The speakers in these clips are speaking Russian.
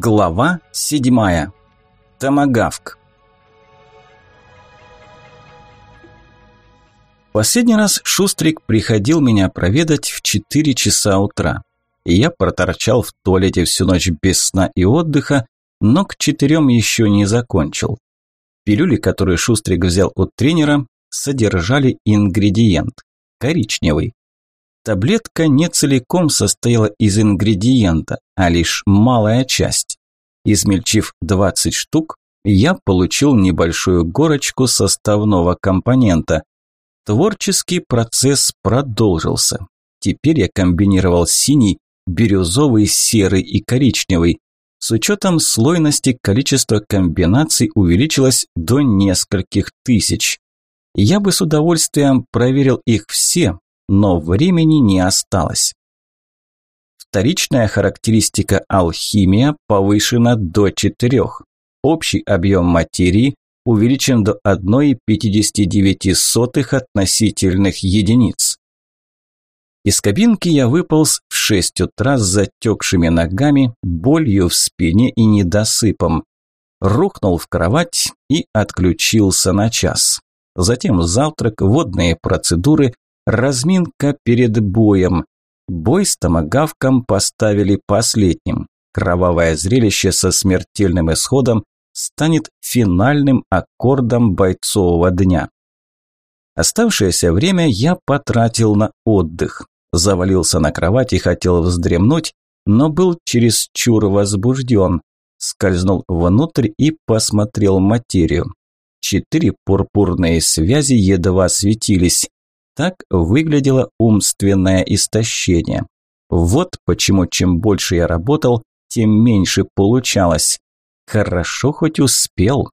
Глава седьмая. Томагавк. Последний раз Шустрик приходил меня проведать в 4 часа утра. И я проторчал в туалете всю ночь без сна и отдыха, но к четырем еще не закончил. Пилюли, которые Шустрик взял от тренера, содержали ингредиент – коричневый. Таблетка не целиком состояла из ингредиента, а лишь малая часть. Измельчив 20 штук, я получил небольшую горочку составного компонента. Творческий процесс продолжился. Теперь я комбинировал синий, бирюзовый, серый и коричневый. С учетом слойности количество комбинаций увеличилось до нескольких тысяч. Я бы с удовольствием проверил их все, но времени не осталось. Вторичная характеристика алхимия повышена до 4. Общий объем материи увеличен до 1,59 относительных единиц. Из кабинки я выполз в 6 утра с затекшими ногами, болью в спине и недосыпом. Рухнул в кровать и отключился на час. Затем завтрак, водные процедуры, Разминка перед боем. Бой с томагавком поставили последним. Кровавое зрелище со смертельным исходом станет финальным аккордом бойцового дня. Оставшееся время я потратил на отдых. Завалился на кровать и хотел вздремнуть, но был чересчур возбужден. Скользнул внутрь и посмотрел материю. Четыре пурпурные связи едва светились. Так выглядело умственное истощение. Вот почему чем больше я работал, тем меньше получалось. Хорошо хоть успел.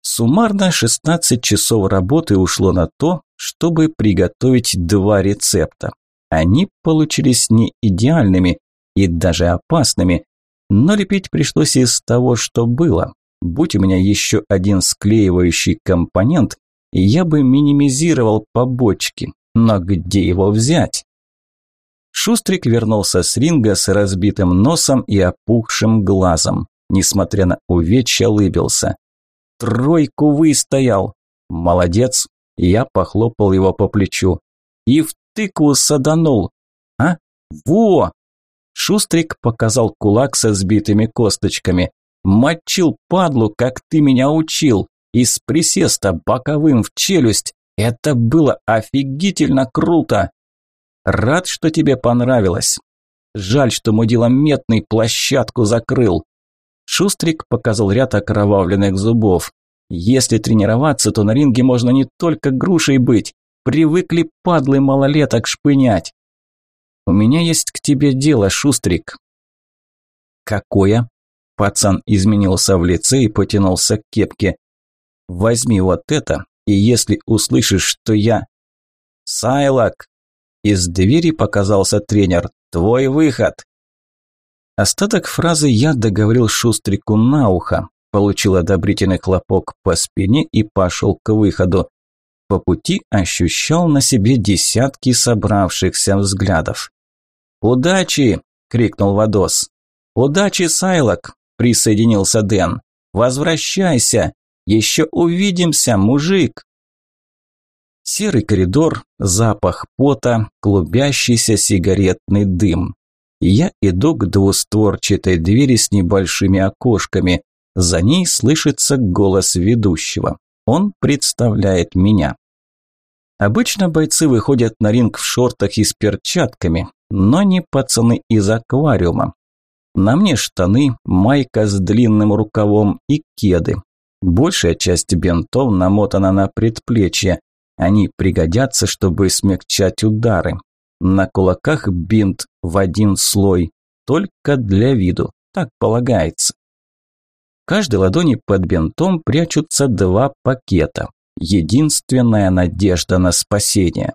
Суммарно 16 часов работы ушло на то, чтобы приготовить два рецепта. Они получились не идеальными и даже опасными, но лепить пришлось из того, что было. Будь у меня еще один склеивающий компонент, я бы минимизировал побочки, но где его взять? Шустрик вернулся с ринга с разбитым носом и опухшим глазом. Несмотря на увечья, улыбился. «Тройку выстоял!» «Молодец!» Я похлопал его по плечу. «И в тыкву саданул!» «А? Во!» Шустрик показал кулак со сбитыми косточками. «Мочил падлу, как ты меня учил!» Из присеста боковым в челюсть. Это было офигительно круто. Рад, что тебе понравилось. Жаль, что мудила метный площадку закрыл. Шустрик показал ряд окровавленных зубов. Если тренироваться, то на ринге можно не только грушей быть. Привыкли падлы малолеток шпынять. У меня есть к тебе дело, Шустрик. Какое? Пацан изменился в лице и потянулся к кепке. Возьми вот это, и если услышишь, что я... Сайлак! Из двери показался тренер. Твой выход! Остаток фразы я договорил Шустрику на ухо, получил одобрительный хлопок по спине и пошел к выходу. По пути ощущал на себе десятки собравшихся взглядов. «Удачи!» – крикнул Вадос. «Удачи, Сайлок!» – присоединился Дэн. «Возвращайся! Еще увидимся, мужик!» Серый коридор, запах пота, клубящийся сигаретный дым. Я иду к двустворчатой двери с небольшими окошками. За ней слышится голос ведущего. Он представляет меня. Обычно бойцы выходят на ринг в шортах и с перчатками, но не пацаны из аквариума. На мне штаны, майка с длинным рукавом и кеды. Большая часть бинтов намотана на предплечье. Они пригодятся, чтобы смягчать удары. На кулаках бинт в один слой, только для виду, так полагается. В каждой ладони под бинтом прячутся два пакета. Единственная надежда на спасение.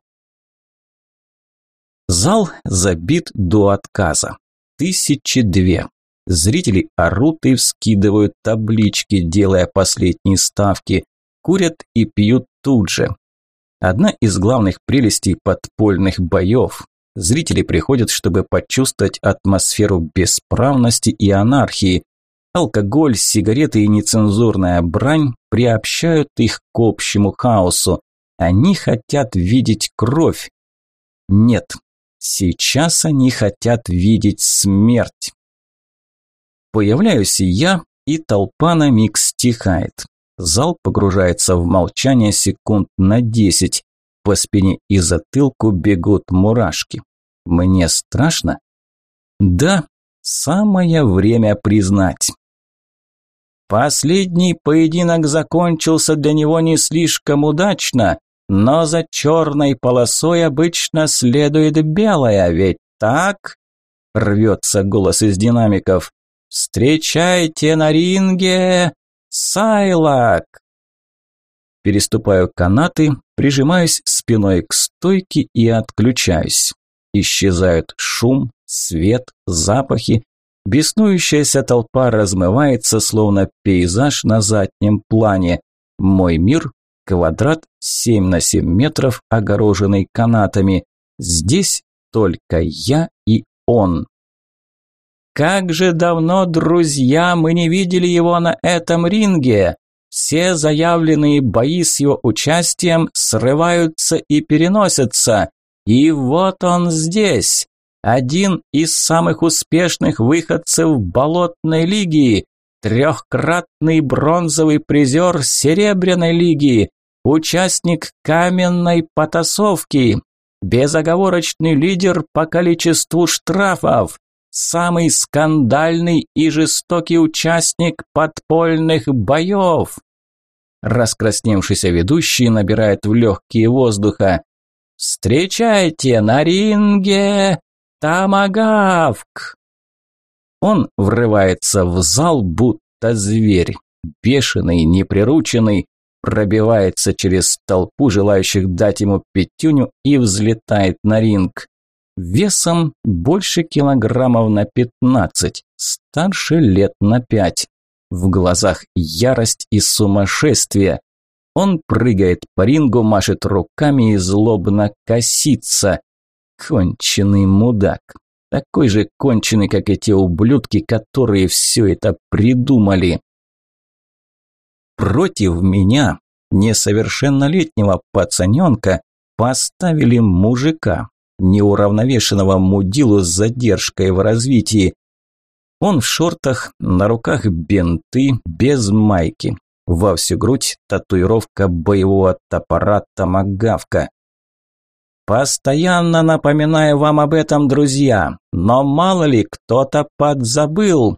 Зал забит до отказа. Тысячи две. Зрители орут и вскидывают таблички, делая последние ставки, курят и пьют тут же. Одна из главных прелестей подпольных боев Зрители приходят, чтобы почувствовать атмосферу бесправности и анархии. Алкоголь, сигареты и нецензурная брань приобщают их к общему хаосу. Они хотят видеть кровь. Нет, сейчас они хотят видеть смерть. Появляюсь я, и толпа на миг стихает. Зал погружается в молчание секунд на десять. По спине и затылку бегут мурашки. Мне страшно? Да, самое время признать. Последний поединок закончился для него не слишком удачно, но за черной полосой обычно следует белая, ведь так? Рвется голос из динамиков. «Встречайте на ринге Сайлак!» Переступаю канаты, прижимаюсь спиной к стойке и отключаюсь. Исчезают шум, свет, запахи. Беснующаяся толпа размывается, словно пейзаж на заднем плане. Мой мир – квадрат 7 на 7 метров, огороженный канатами. Здесь только я и он. Как же давно, друзья, мы не видели его на этом ринге. Все заявленные бои с его участием срываются и переносятся. И вот он здесь. Один из самых успешных выходцев болотной лиги, трехкратный бронзовый призер Серебряной лиги, участник каменной потасовки, безоговорочный лидер по количеству штрафов, самый скандальный и жестокий участник подпольных боев. Раскрасневшийся ведущий набирает в легкие воздуха. «Встречайте на ринге Тамагавк!» Он врывается в зал, будто зверь, бешеный, неприрученный, пробивается через толпу желающих дать ему пятюню и взлетает на ринг весом больше килограммов на 15, старше лет на 5. В глазах ярость и сумасшествие. Он прыгает по рингу, машет руками и злобно косится. Конченый мудак. Такой же конченый, как эти ублюдки, которые все это придумали. Против меня, несовершеннолетнего пацаненка, поставили мужика, неуравновешенного мудилу с задержкой в развитии. Он в шортах, на руках бинты, без майки. Во всю грудь татуировка боевого топора томагавка. Постоянно напоминаю вам об этом, друзья, но мало ли кто-то подзабыл.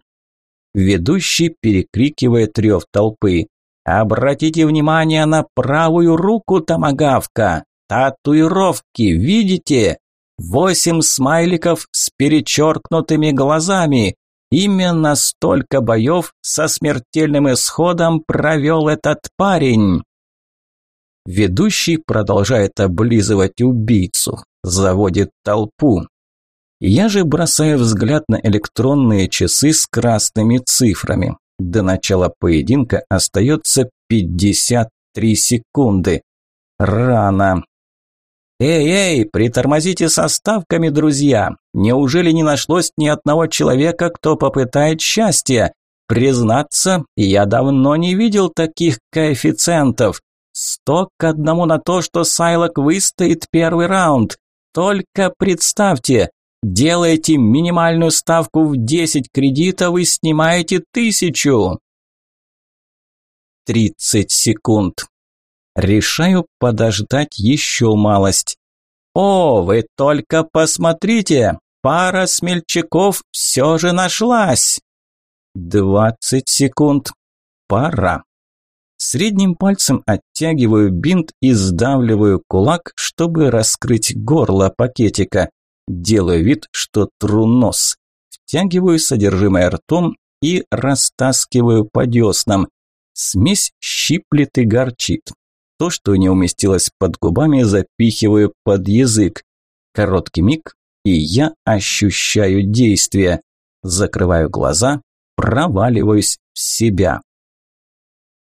Ведущий перекрикивает рев толпы. Обратите внимание на правую руку томагавка. Татуировки, видите? Восемь смайликов с перечеркнутыми глазами. Именно столько боев со смертельным исходом провел этот парень. Ведущий продолжает облизывать убийцу, заводит толпу. Я же бросаю взгляд на электронные часы с красными цифрами. До начала поединка остается 53 секунды. Рано. «Эй-эй, притормозите со ставками, друзья! Неужели не нашлось ни одного человека, кто попытает счастья? Признаться, я давно не видел таких коэффициентов. Сто к одному на то, что Сайлок выстоит первый раунд. Только представьте, делаете минимальную ставку в 10 кредитов и снимаете тысячу!» 30 секунд. Решаю подождать еще малость. О, вы только посмотрите, пара смельчаков все же нашлась. Двадцать секунд. Пора. Средним пальцем оттягиваю бинт и сдавливаю кулак, чтобы раскрыть горло пакетика. Делаю вид, что тру нос. Втягиваю содержимое ртом и растаскиваю по деснам. Смесь щиплет и горчит. То, что не уместилось под губами, запихиваю под язык. Короткий миг, и я ощущаю действие. Закрываю глаза, проваливаюсь в себя.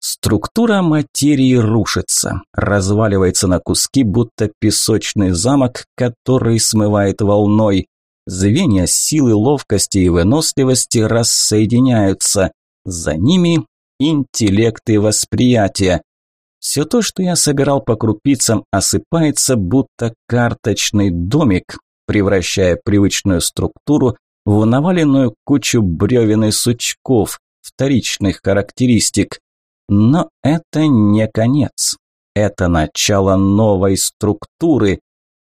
Структура материи рушится, разваливается на куски, будто песочный замок, который смывает волной. Звенья силы, ловкости и выносливости рассоединяются. За ними интеллект и восприятие. Все то, что я собирал по крупицам, осыпается, будто карточный домик, превращая привычную структуру в наваленную кучу бревен и сучков, вторичных характеристик. Но это не конец. Это начало новой структуры.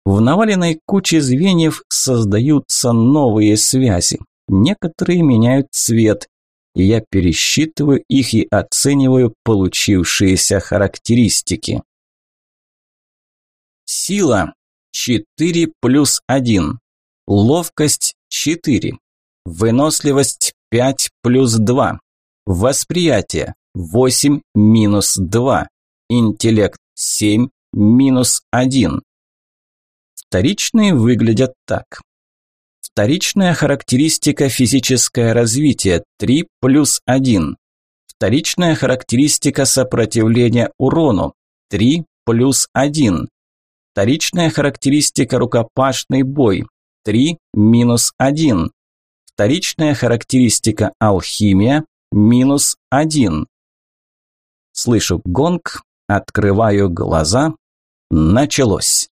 В наваленной куче звеньев создаются новые связи. Некоторые меняют цвет. И я пересчитываю их и оцениваю получившиеся характеристики. Сила 4 плюс 1. Ловкость 4. Выносливость 5 плюс 2. Восприятие 8 минус 2. Интеллект 7 минус 1. Вторичные выглядят так. Вторичная характеристика физическое развитие 3 плюс 1. Вторичная характеристика сопротивления урону 3 плюс 1. Вторичная характеристика рукопашный бой 3 минус 1. Вторичная характеристика алхимия минус 1. Слышу гонг, открываю глаза. Началось.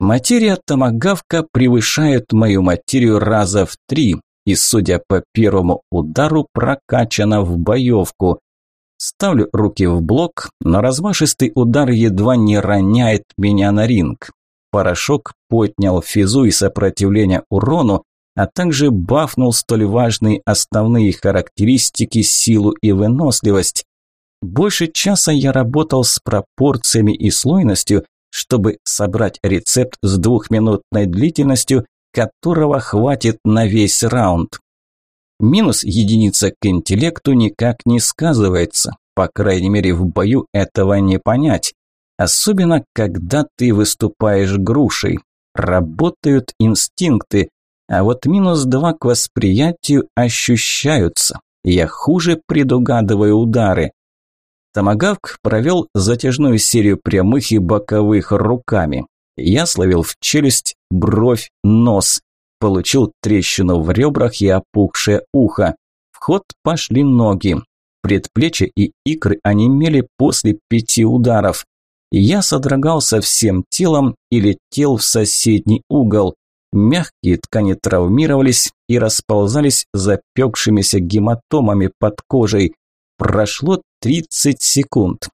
Материя томагавка превышает мою материю раза в три и, судя по первому удару, прокачана в боевку. Ставлю руки в блок, но размашистый удар едва не роняет меня на ринг. Порошок поднял физу и сопротивление урону, а также бафнул столь важные основные характеристики силу и выносливость. Больше часа я работал с пропорциями и слойностью, чтобы собрать рецепт с двухминутной длительностью, которого хватит на весь раунд. Минус единица к интеллекту никак не сказывается, по крайней мере в бою этого не понять. Особенно, когда ты выступаешь грушей. Работают инстинкты, а вот минус два к восприятию ощущаются. Я хуже предугадываю удары. Томагавк провел затяжную серию прямых и боковых руками. Я словил в челюсть, бровь, нос. Получил трещину в ребрах и опухшее ухо. В ход пошли ноги. Предплечья и икры онемели после пяти ударов. Я содрогался всем телом и летел в соседний угол. Мягкие ткани травмировались и расползались запекшимися гематомами под кожей. Прошло 30 секунд.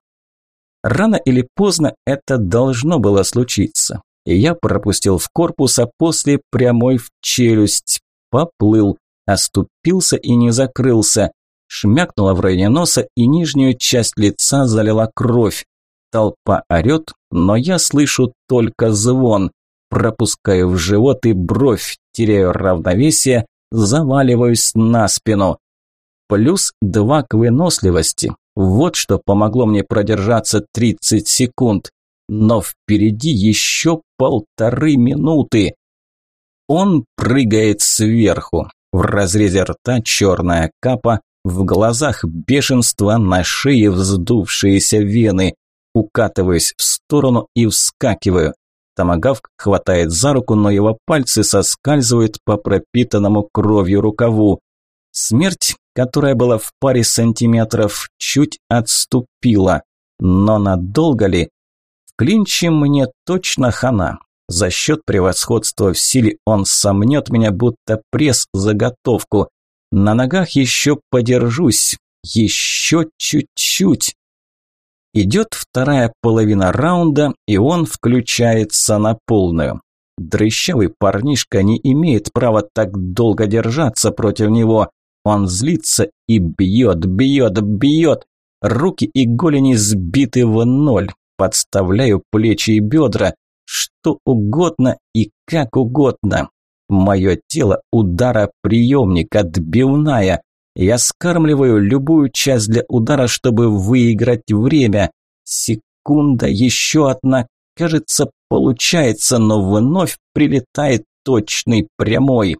Рано или поздно это должно было случиться. И я пропустил в корпус, а после прямой в челюсть. Поплыл, оступился и не закрылся. Шмякнула в районе носа и нижнюю часть лица залила кровь. Толпа орет, но я слышу только звон. Пропускаю в живот и бровь, теряю равновесие, заваливаюсь на спину. Плюс два к выносливости. Вот что помогло мне продержаться 30 секунд. Но впереди еще полторы минуты. Он прыгает сверху. В разрезе рта черная капа, в глазах бешенство, на шее вздувшиеся вены. Укатываюсь в сторону и вскакиваю. Томагавк хватает за руку, но его пальцы соскальзывают по пропитанному кровью рукаву. Смерть которая была в паре сантиметров, чуть отступила. Но надолго ли? В клинче мне точно хана. За счет превосходства в силе он сомнет меня, будто пресс заготовку. На ногах еще подержусь. Еще чуть-чуть. Идет вторая половина раунда, и он включается на полную. Дрыщавый парнишка не имеет права так долго держаться против него. Он злится и бьет, бьет, бьет. Руки и голени сбиты в ноль. Подставляю плечи и бедра. Что угодно и как угодно. Мое тело удара приемник, отбивная. Я скармливаю любую часть для удара, чтобы выиграть время. Секунда, еще одна. Кажется, получается, но вновь прилетает точный прямой.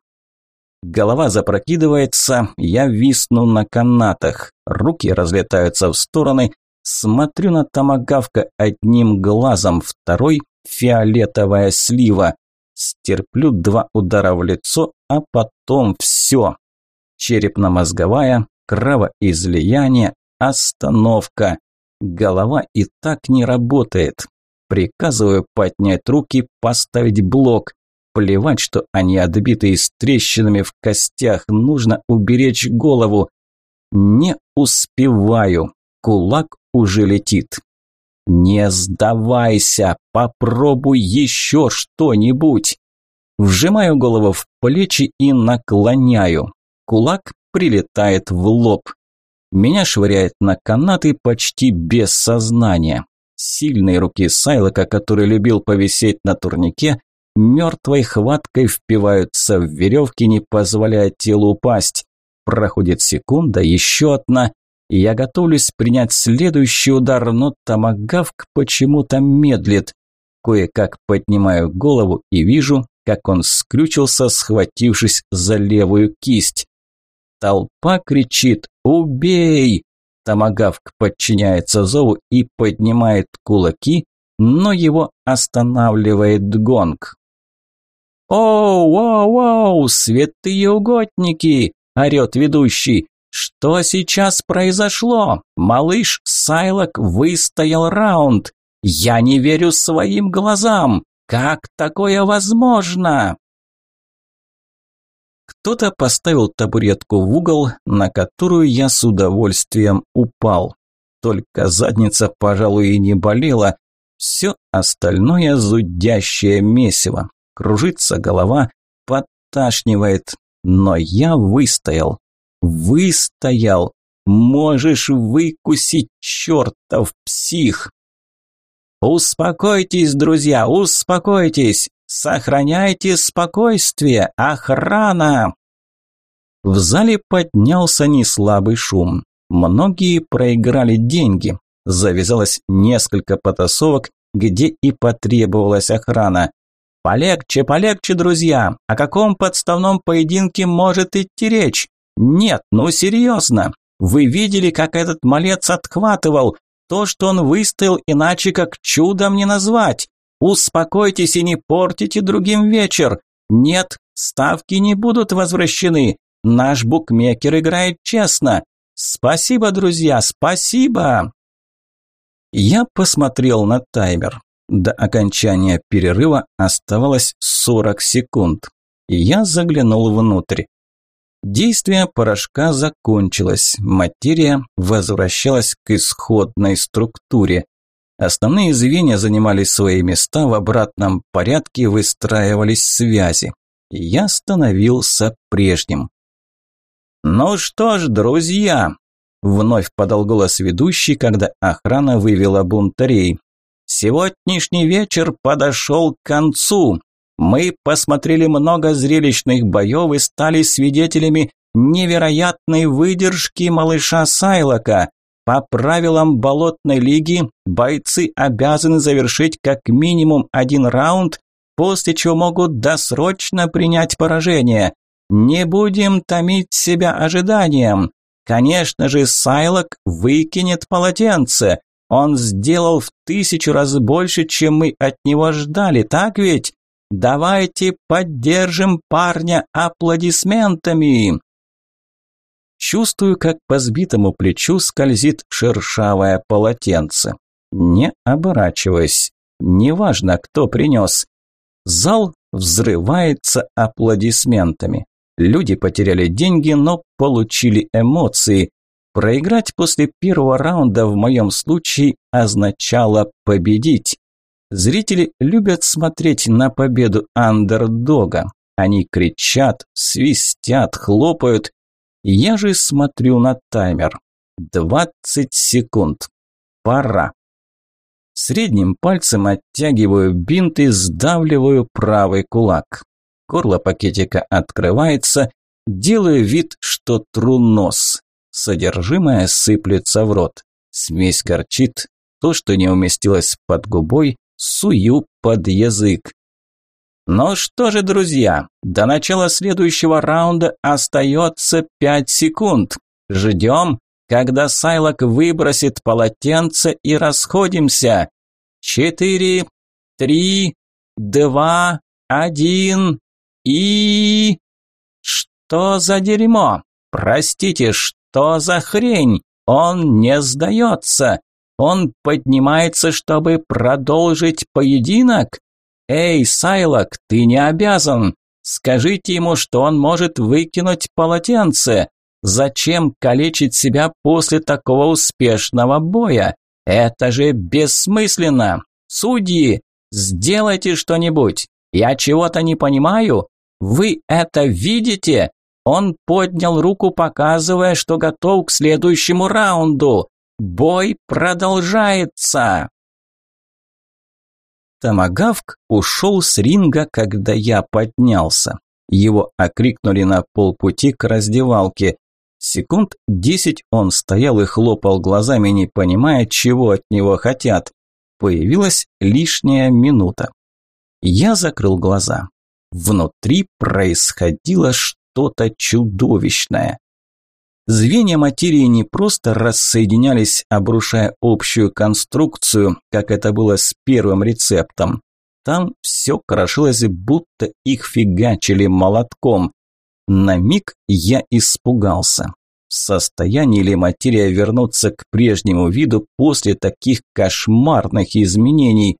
Голова запрокидывается, я висну на канатах. Руки разлетаются в стороны. Смотрю на томагавка одним глазом, второй – фиолетовая слива. Стерплю два удара в лицо, а потом все. Черепно-мозговая, кровоизлияние, остановка. Голова и так не работает. Приказываю поднять руки, поставить блок. Плевать, что они отбиты с трещинами в костях, нужно уберечь голову. Не успеваю. Кулак уже летит. Не сдавайся, попробуй еще что-нибудь. Вжимаю голову в плечи и наклоняю. Кулак прилетает в лоб. Меня швыряет на канаты почти без сознания. Сильные руки Сайлока, который любил повисеть на турнике, мертвой хваткой впиваются в веревки, не позволяя телу упасть. Проходит секунда, еще одна, и я готовлюсь принять следующий удар, но томагавк почему-то медлит. Кое-как поднимаю голову и вижу, как он скрючился, схватившись за левую кисть. Толпа кричит «Убей!». Томагавк подчиняется зову и поднимает кулаки, но его останавливает гонг. «Оу, вау, вау, святые угодники!» – орет ведущий. «Что сейчас произошло? Малыш Сайлок выстоял раунд. Я не верю своим глазам. Как такое возможно?» Кто-то поставил табуретку в угол, на которую я с удовольствием упал. Только задница, пожалуй, и не болела. Все остальное зудящее месиво кружится голова, подташнивает. Но я выстоял. Выстоял. Можешь выкусить, чертов псих. Успокойтесь, друзья, успокойтесь. Сохраняйте спокойствие, охрана. В зале поднялся неслабый шум. Многие проиграли деньги. Завязалось несколько потасовок, где и потребовалась охрана. Полегче, полегче, друзья. О каком подставном поединке может идти речь? Нет, ну серьезно. Вы видели, как этот малец отхватывал? То, что он выстоял, иначе как чудом не назвать. Успокойтесь и не портите другим вечер. Нет, ставки не будут возвращены. Наш букмекер играет честно. Спасибо, друзья, спасибо. Я посмотрел на таймер. До окончания перерыва оставалось 40 секунд. И я заглянул внутрь. Действие порошка закончилось, материя возвращалась к исходной структуре. Основные звенья занимали свои места, в обратном порядке выстраивались связи. Я становился прежним. «Ну что ж, друзья!» – вновь подал голос ведущий, когда охрана вывела бунтарей. Сегодняшний вечер подошел к концу. Мы посмотрели много зрелищных боев и стали свидетелями невероятной выдержки малыша Сайлока. По правилам болотной лиги бойцы обязаны завершить как минимум один раунд, после чего могут досрочно принять поражение. Не будем томить себя ожиданием. Конечно же, Сайлок выкинет полотенце. Он сделал в тысячу раз больше, чем мы от него ждали, так ведь? Давайте поддержим парня аплодисментами. Чувствую, как по сбитому плечу скользит шершавое полотенце. Не оборачиваясь. Неважно, кто принес. Зал взрывается аплодисментами. Люди потеряли деньги, но получили эмоции. Проиграть после первого раунда в моем случае означало победить. Зрители любят смотреть на победу андердога. Они кричат, свистят, хлопают. Я же смотрю на таймер. 20 секунд. Пора. Средним пальцем оттягиваю бинт и сдавливаю правый кулак. Горло пакетика открывается, делаю вид, что тру нос. Содержимое сыплется в рот. Смесь горчит. То, что не уместилось под губой, сую под язык. Ну что же, друзья, до начала следующего раунда остается 5 секунд. Ждем, когда Сайлок выбросит полотенце и расходимся. Четыре, три, два, один и... Что за дерьмо? Простите, что за хрень? Он не сдается. Он поднимается, чтобы продолжить поединок. Эй, Сайлок, ты не обязан. Скажите ему, что он может выкинуть полотенце. Зачем калечить себя после такого успешного боя? Это же бессмысленно. Судьи, сделайте что-нибудь. Я чего-то не понимаю. Вы это видите? Он поднял руку, показывая, что готов к следующему раунду. Бой продолжается. Тамагавк ушел с ринга, когда я поднялся. Его окрикнули на полпути к раздевалке. Секунд десять он стоял и хлопал глазами, не понимая, чего от него хотят. Появилась лишняя минута. Я закрыл глаза. Внутри происходило что-то чудовищное. Звенья материи не просто рассоединялись, обрушая общую конструкцию, как это было с первым рецептом. Там все крошилось, будто их фигачили молотком. На миг я испугался. В состоянии ли материя вернуться к прежнему виду после таких кошмарных изменений?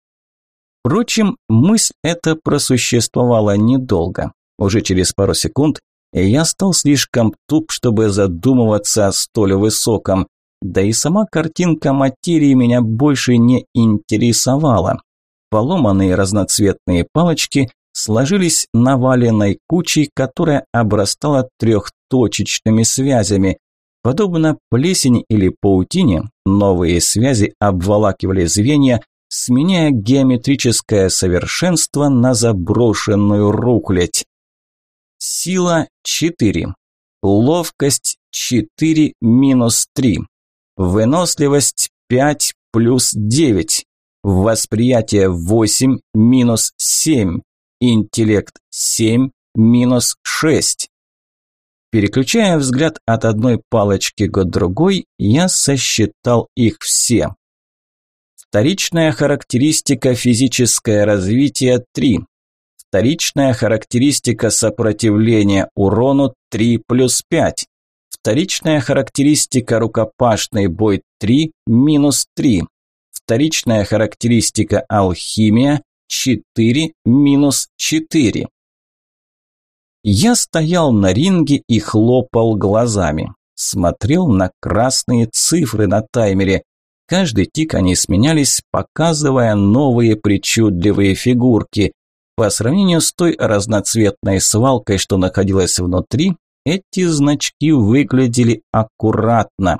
Впрочем, мысль эта просуществовала недолго. Уже через пару секунд я стал слишком туп, чтобы задумываться о столь высоком. Да и сама картинка материи меня больше не интересовала. Поломанные разноцветные палочки сложились наваленной кучей, которая обрастала трехточечными связями. Подобно плесени или паутине, новые связи обволакивали звенья, сменяя геометрическое совершенство на заброшенную рухлядь. Сила 4. Ловкость 4 минус 3. Выносливость 5 плюс 9. Восприятие 8 минус 7. Интеллект 7 минус 6. Переключая взгляд от одной палочки к другой, я сосчитал их все. Вторичная характеристика физическое развитие 3. Вторичная характеристика сопротивления урону 3 плюс 5. Вторичная характеристика рукопашный бой 3 минус 3. Вторичная характеристика алхимия 4 минус 4. Я стоял на ринге и хлопал глазами. Смотрел на красные цифры на таймере. Каждый тик они сменялись, показывая новые причудливые фигурки. По сравнению с той разноцветной свалкой, что находилась внутри, эти значки выглядели аккуратно.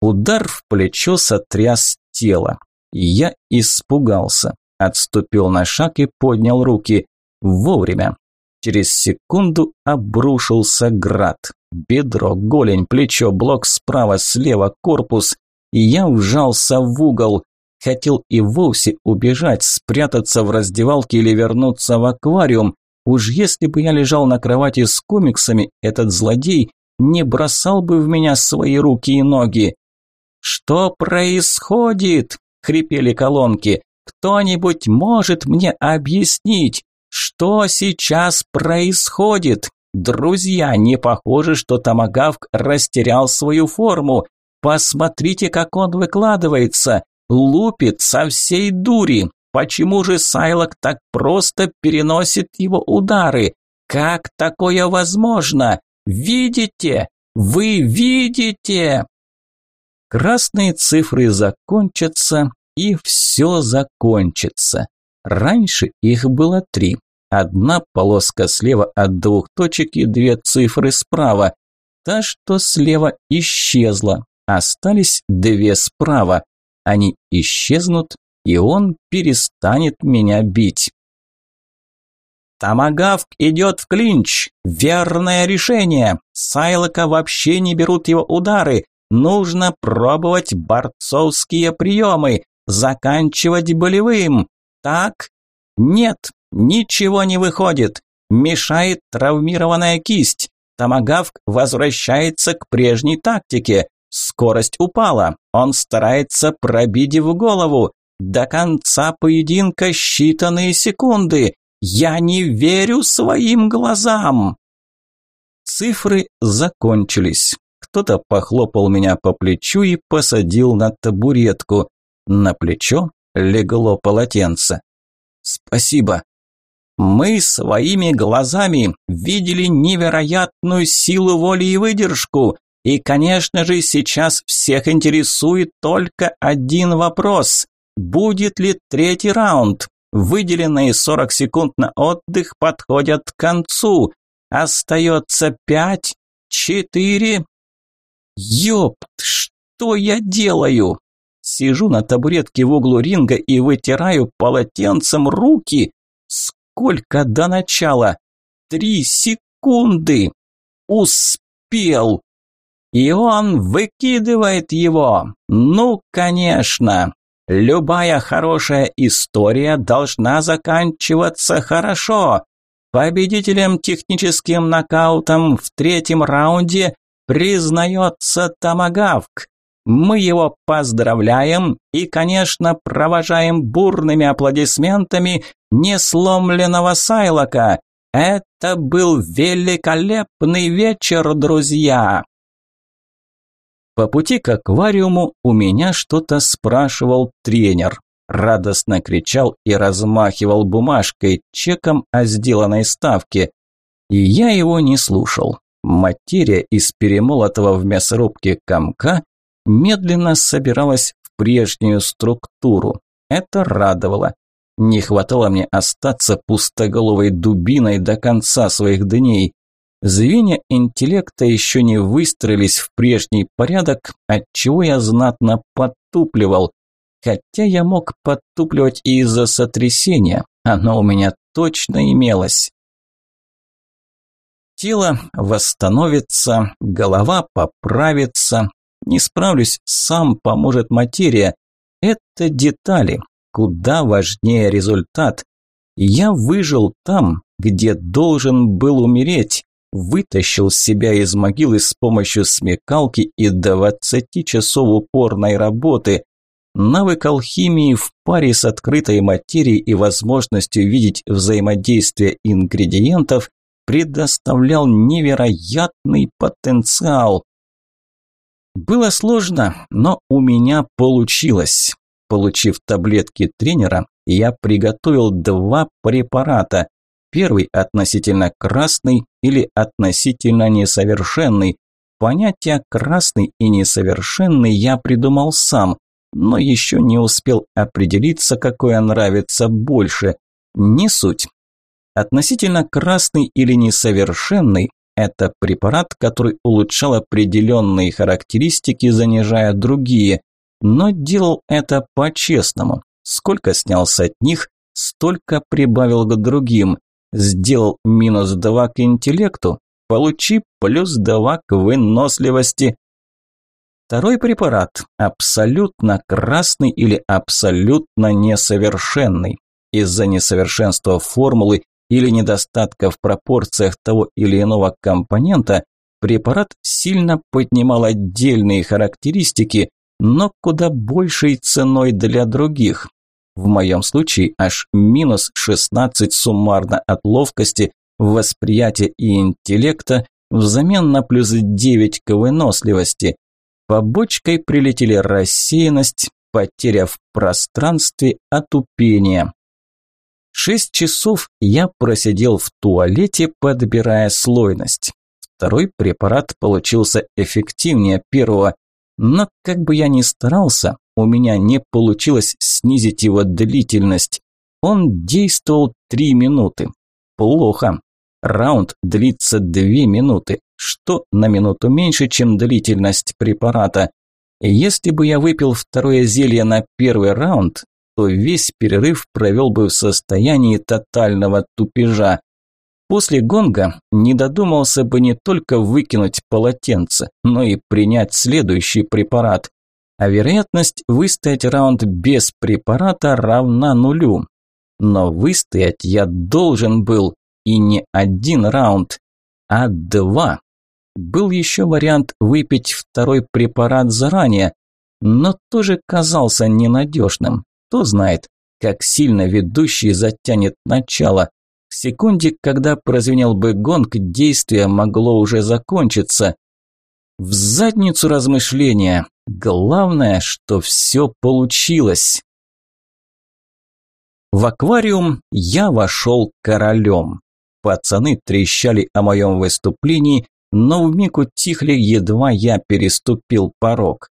Удар в плечо сотряс тело. Я испугался, отступил на шаг и поднял руки. Вовремя. Через секунду обрушился град. Бедро, голень, плечо, блок справа, слева, корпус. И я вжался в угол. Хотел и вовсе убежать, спрятаться в раздевалке или вернуться в аквариум. Уж если бы я лежал на кровати с комиксами, этот злодей не бросал бы в меня свои руки и ноги. «Что происходит?» – хрипели колонки. «Кто-нибудь может мне объяснить, что сейчас происходит?» Друзья, не похоже, что Томагавк растерял свою форму. Посмотрите, как он выкладывается. Лупит со всей дури. Почему же Сайлок так просто переносит его удары? Как такое возможно? Видите? Вы видите? Красные цифры закончатся, и все закончится. Раньше их было три. Одна полоска слева от двух точек и две цифры справа. Та, что слева, исчезла. Остались две справа. Они исчезнут, и он перестанет меня бить. Тамагавк идет в клинч. Верное решение. Сайлока вообще не берут его удары. Нужно пробовать борцовские приемы. Заканчивать болевым. Так? Нет, Ничего не выходит. Мешает травмированная кисть. Томагавк возвращается к прежней тактике. Скорость упала. Он старается пробить в голову. До конца поединка считанные секунды. Я не верю своим глазам. Цифры закончились. Кто-то похлопал меня по плечу и посадил на табуретку. На плечо легло полотенце. Спасибо. Мы своими глазами видели невероятную силу воли и выдержку. И, конечно же, сейчас всех интересует только один вопрос. Будет ли третий раунд? Выделенные 40 секунд на отдых подходят к концу. Остается пять, четыре. Ёпт, что я делаю? Сижу на табуретке в углу ринга и вытираю полотенцем руки. Сколько до начала? Три секунды. Успел. И он выкидывает его. Ну, конечно. Любая хорошая история должна заканчиваться хорошо. Победителем техническим нокаутом в третьем раунде признается Тамагавк. Мы его поздравляем и, конечно, провожаем бурными аплодисментами несломленного Сайлока. Это был великолепный вечер, друзья. По пути к аквариуму у меня что-то спрашивал тренер. Радостно кричал и размахивал бумажкой, чеком о сделанной ставке. И я его не слушал. Материя из перемолотого в мясорубке комка медленно собиралась в прежнюю структуру. Это радовало. Не хватало мне остаться пустоголовой дубиной до конца своих дней. Звенья интеллекта еще не выстроились в прежний порядок, отчего я знатно подтупливал. Хотя я мог подтупливать и из-за сотрясения, оно у меня точно имелось. Тело восстановится, голова поправится. Не справлюсь, сам поможет материя. Это детали. Куда важнее результат. Я выжил там, где должен был умереть. Вытащил себя из могилы с помощью смекалки и 20 часов упорной работы. Навык алхимии в паре с открытой материей и возможностью видеть взаимодействие ингредиентов предоставлял невероятный потенциал. Было сложно, но у меня получилось. Получив таблетки тренера, я приготовил два препарата. Первый относительно красный или относительно несовершенный. Понятие красный и несовершенный я придумал сам, но еще не успел определиться, какое нравится больше. Не суть. Относительно красный или несовершенный – это препарат, который улучшал определенные характеристики, занижая другие, но делал это по-честному. Сколько снял с одних, столько прибавил к другим. Сделал минус 2 к интеллекту, получи плюс 2 к выносливости. Второй препарат – абсолютно красный или абсолютно несовершенный. Из-за несовершенства формулы или недостатка в пропорциях того или иного компонента, препарат сильно поднимал отдельные характеристики, но куда большей ценой для других. В моем случае аж минус 16 суммарно от ловкости, восприятия и интеллекта взамен на плюс 9 к выносливости. Побочкой прилетели рассеянность, потеря в пространстве, отупение. Шесть часов я просидел в туалете, подбирая слойность. Второй препарат получился эффективнее первого, но как бы я ни старался, у меня не получилось снизить его длительность. Он действовал три минуты. Плохо. Раунд длится две минуты, что на минуту меньше, чем длительность препарата. Если бы я выпил второе зелье на первый раунд, то весь перерыв провел бы в состоянии тотального тупежа. После гонга не додумался бы не только выкинуть полотенце, но и принять следующий препарат. А вероятность выстоять раунд без препарата равна нулю. но выстоять я должен был, и не один раунд, а два. Был еще вариант выпить второй препарат заранее, но тоже казался ненадежным. Кто знает, как сильно ведущий затянет начало. В секунде, когда прозвенел бы гонг, действие могло уже закончиться. В задницу размышления. Главное, что все получилось. В аквариум я вошел королем. Пацаны трещали о моем выступлении, но вмиг утихли, едва я переступил порог.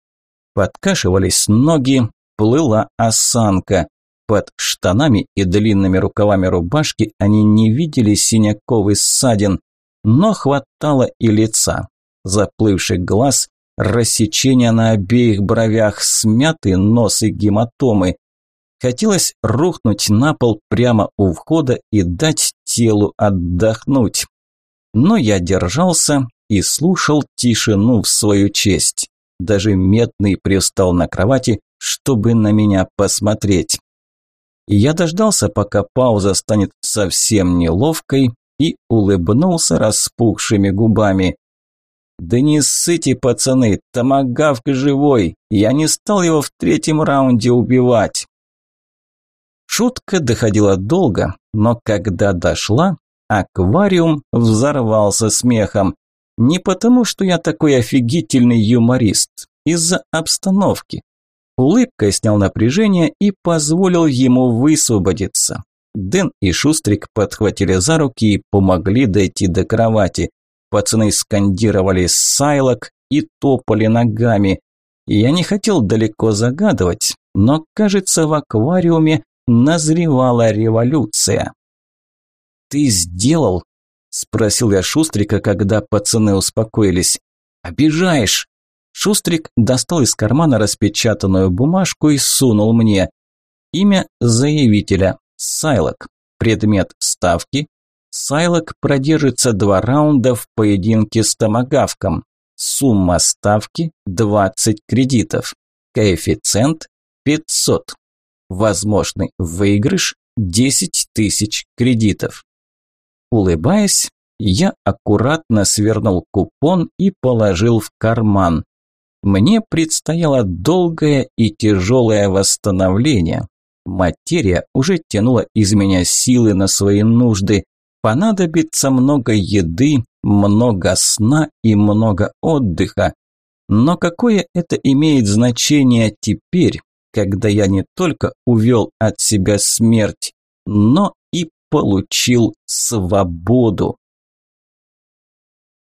Подкашивались ноги, плыла осанка. Под штанами и длинными рукавами рубашки они не видели синяков и ссадин, но хватало и лица. Заплывший глаз, рассечения на обеих бровях, смятый нос и гематомы. Хотелось рухнуть на пол прямо у входа и дать телу отдохнуть. Но я держался и слушал тишину в свою честь. Даже медный привстал на кровати, чтобы на меня посмотреть. Я дождался, пока пауза станет совсем неловкой, и улыбнулся распухшими губами. «Да не ссыте, пацаны, томагавк живой, я не стал его в третьем раунде убивать». Шутка доходила долго, но когда дошла, аквариум взорвался смехом. Не потому, что я такой офигительный юморист, из-за обстановки. Улыбкой снял напряжение и позволил ему высвободиться. Дэн и Шустрик подхватили за руки и помогли дойти до кровати. Пацаны скандировали «Сайлок» и топали ногами. Я не хотел далеко загадывать, но, кажется, в аквариуме назревала революция. «Ты сделал?» – спросил я Шустрика, когда пацаны успокоились. «Обижаешь!» Шустрик достал из кармана распечатанную бумажку и сунул мне. Имя заявителя – Сайлок. Предмет ставки – Сайлок продержится два раунда в поединке с томагавком. Сумма ставки – 20 кредитов. Коэффициент – 500. Возможный выигрыш – 10 тысяч кредитов. Улыбаясь, я аккуратно свернул купон и положил в карман. Мне предстояло долгое и тяжелое восстановление. Материя уже тянула из меня силы на свои нужды. Понадобится много еды, много сна и много отдыха. Но какое это имеет значение теперь, когда я не только увел от себя смерть, но и получил свободу?